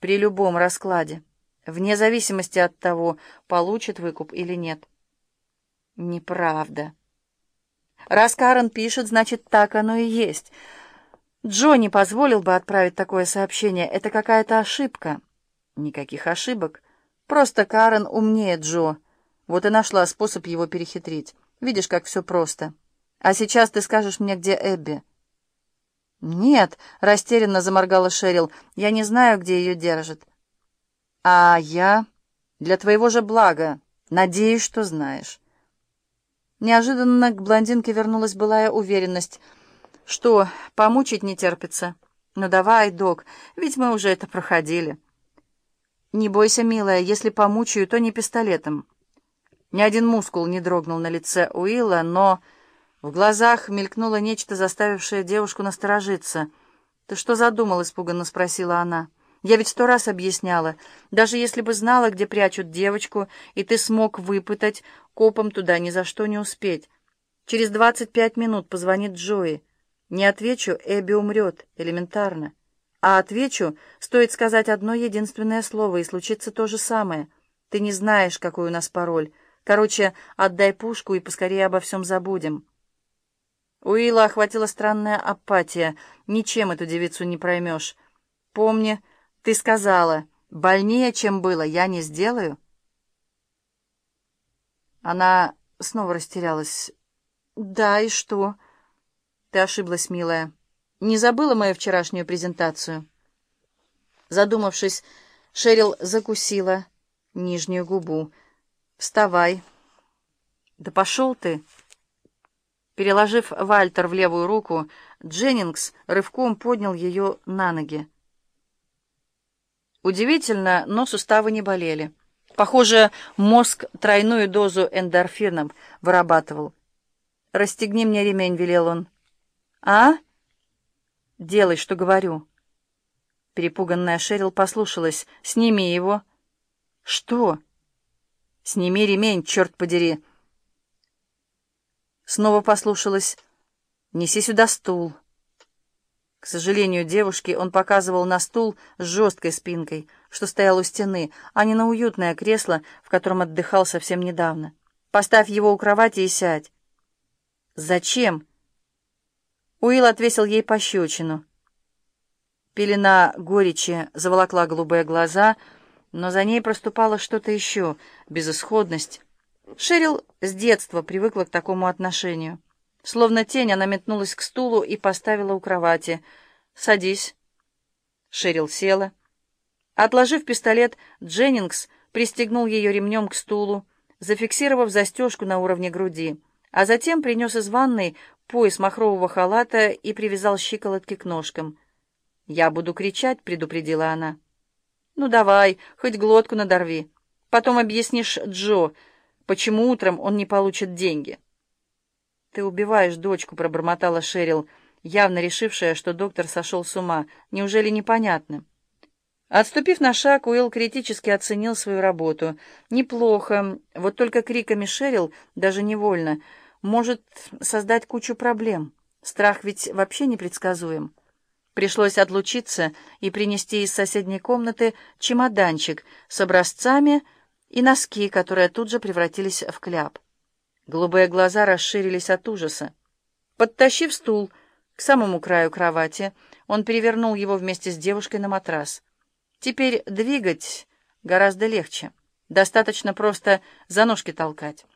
при любом раскладе, вне зависимости от того, получит выкуп или нет. Неправда. Раз Карен пишет, значит, так оно и есть. Джо не позволил бы отправить такое сообщение. Это какая-то ошибка. Никаких ошибок. Просто Карен умнее Джо. Вот и нашла способ его перехитрить. Видишь, как все просто. А сейчас ты скажешь мне, где Эбби. «Нет», — растерянно заморгала Шерил, — «я не знаю, где ее держат». «А я? Для твоего же блага. Надеюсь, что знаешь». Неожиданно к блондинке вернулась былая уверенность. «Что, помучить не терпится? Ну давай, док, ведь мы уже это проходили». «Не бойся, милая, если помучаю, то не пистолетом». Ни один мускул не дрогнул на лице Уилла, но... В глазах мелькнуло нечто, заставившее девушку насторожиться. «Ты что задумал?» — испуганно спросила она. «Я ведь сто раз объясняла. Даже если бы знала, где прячут девочку, и ты смог выпытать, копом туда ни за что не успеть. Через двадцать пять минут позвонит Джои. Не отвечу, Эбби умрет, элементарно. А отвечу, стоит сказать одно единственное слово, и случится то же самое. Ты не знаешь, какой у нас пароль. Короче, отдай пушку и поскорее обо всем забудем». Уилла охватила странная апатия. Ничем эту девицу не проймешь. Помни, ты сказала, больнее, чем было, я не сделаю. Она снова растерялась. Да, и что? Ты ошиблась, милая. Не забыла мою вчерашнюю презентацию? Задумавшись, Шерил закусила нижнюю губу. «Вставай!» «Да пошел ты!» Переложив Вальтер в левую руку, Дженнингс рывком поднял ее на ноги. Удивительно, но суставы не болели. Похоже, мозг тройную дозу эндорфином вырабатывал. «Расстегни мне ремень», — велел он. «А?» «Делай, что говорю». Перепуганная Шерил послушалась. «Сними его». «Что?» «Сними ремень, черт подери!» Снова послушалась. «Неси сюда стул». К сожалению девушки, он показывал на стул с жесткой спинкой, что стоял у стены, а не на уютное кресло, в котором отдыхал совсем недавно. «Поставь его у кровати и сядь». «Зачем?» Уилл отвесил ей пощечину. Пелена горечи заволокла голубые глаза, но за ней проступало что-то еще — безысходность, Шерил с детства привыкла к такому отношению. Словно тень, она метнулась к стулу и поставила у кровати. «Садись». Шерил села. Отложив пистолет, Дженнингс пристегнул ее ремнем к стулу, зафиксировав застежку на уровне груди, а затем принес из ванной пояс махрового халата и привязал щиколотки к ножкам. «Я буду кричать», — предупредила она. «Ну давай, хоть глотку надорви. Потом объяснишь Джо», почему утром он не получит деньги. «Ты убиваешь дочку», — пробормотала Шерил, явно решившая, что доктор сошел с ума. «Неужели непонятно?» Отступив на шаг, Уилл критически оценил свою работу. «Неплохо. Вот только криками Шерил, даже невольно, может создать кучу проблем. Страх ведь вообще непредсказуем». Пришлось отлучиться и принести из соседней комнаты чемоданчик с образцами, и носки, которые тут же превратились в кляп. Голубые глаза расширились от ужаса. Подтащив стул к самому краю кровати, он перевернул его вместе с девушкой на матрас. Теперь двигать гораздо легче. Достаточно просто за ножки толкать.